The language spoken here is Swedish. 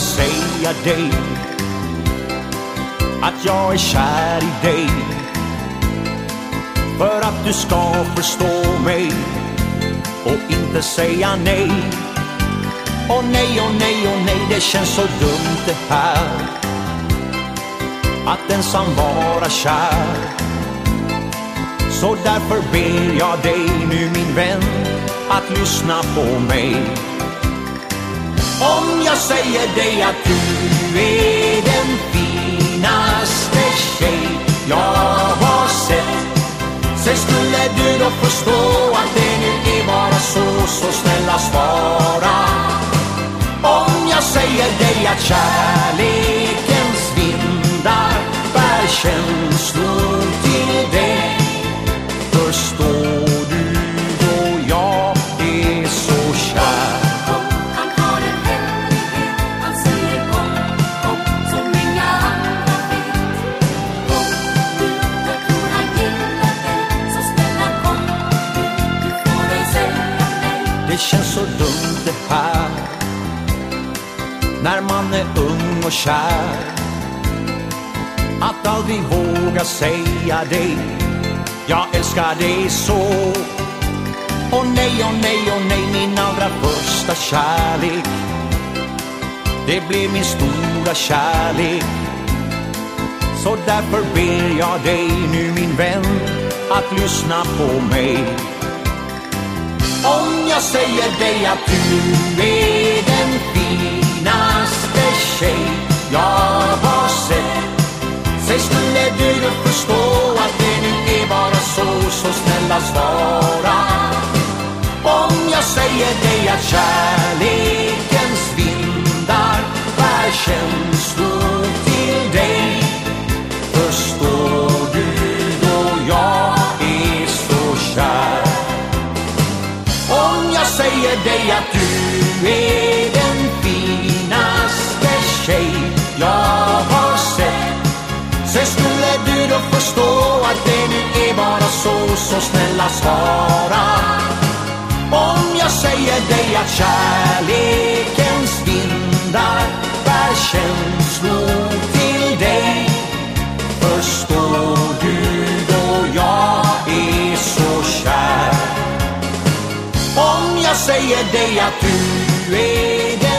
jag säga dig att jag är kär i dig för att du ska förstå mig och inte säga nej. Och nej, och nej, och nej, det känns så dumt det här att ensam vara kär. Så därför ber jag dig nu min vän att lyssna på mig. Jag säger dig att du är den finaste Det känns så dumt det här. När man är ung och kär. Att aldrig våga säga dig Jag älskar dig så. Och nej, och nej, och nej Min allra första kärlek. Det blev min stora kärlek. Så därför ber jag dig nu min vän Att lyssna på mig om jag säger dig att du är den finaste tjej jag har sett. Säg skulle du då förstå att det nu är bara så, så snälla svara. Om jag säger dig att kär säger dig att du är den finaste tjej jag har sett. Sen skulle du då förstå att det nu är bara så, så snälla svara. Om jag säger dig att kärleken A day att du är